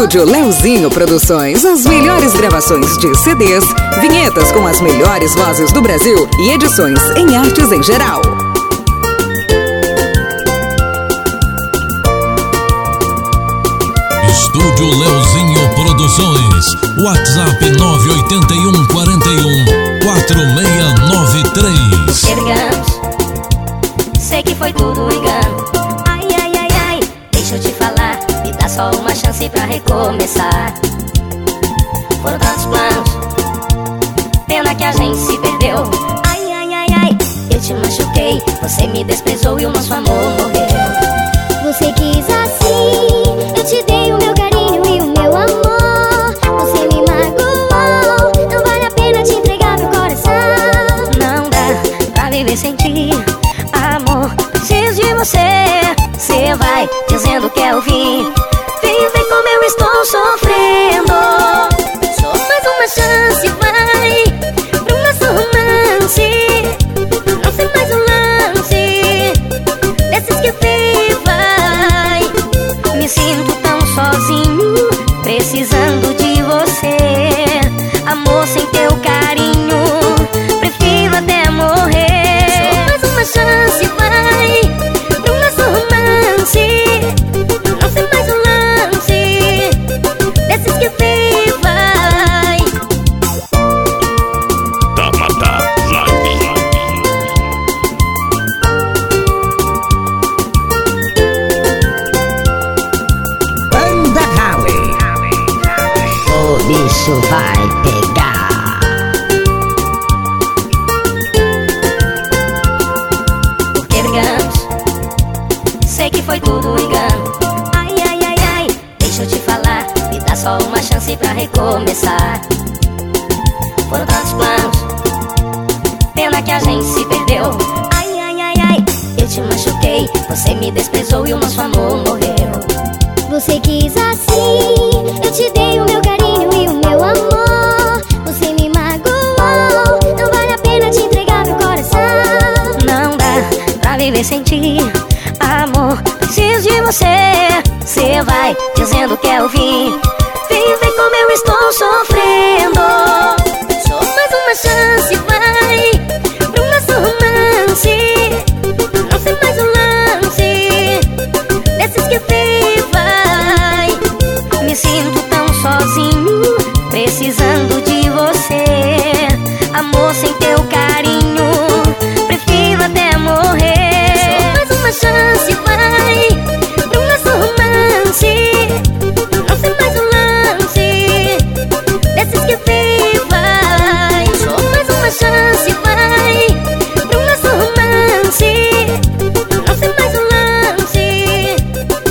Estúdio Leozinho Produções, as melhores gravações de CDs, vinhetas com as melhores vozes do Brasil e edições em artes em geral. Estúdio Leozinho Produções. WhatsApp 981 41 4693. Brigamos, sei que foi tudo engano. Só uma chance pra recomeçar. Foram tantos planos, pena que a gente se perdeu. Ai, ai, ai, ai, eu te machuquei. Você me desprezou e o nosso amor morreu. Você quis assim, eu te dei o meu carinho e o meu amor. Você me magoou, não vale a pena te entregar meu coração. Não dá pra viver sem ti Amor, preciso de você Você vai dizendo que é o fim como eu estou sofrendo. Só mais uma chance, vai Pro nosso romance. Não sei mais um lance Desses que vem, vai. Me sinto tão sozinho Precisando de você. Amor sem teu carinho Prefiro até morrer. Só mais uma chance, vai bicho vai pegar. Porque brigamos Sei que foi tudo engano. Ai, ai, ai, ai Deixa eu te falar Me dá só uma chance pra recomeçar. Foram tantos planos Pena que a gente se perdeu. Ai, ai, ai, ai Eu te machuquei Você me desprezou e o nosso amor morreu. Você quis assim, eu te dei o meu carinho viver sem ti. Amor, preciso de você. Cê vai dizendo que é o fim. Vem ver como eu estou sofrendo. Só mais uma chance, vai Pro nosso romance. Não sei mais um lance. Desses que vem, vai. Me sinto tão sozinho Precisando de você. Amor, sem teu carinho